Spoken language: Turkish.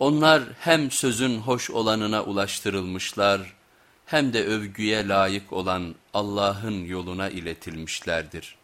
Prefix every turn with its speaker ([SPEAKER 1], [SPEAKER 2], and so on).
[SPEAKER 1] Onlar hem sözün hoş olanına ulaştırılmışlar hem de övgüye layık olan Allah'ın yoluna iletilmişlerdir.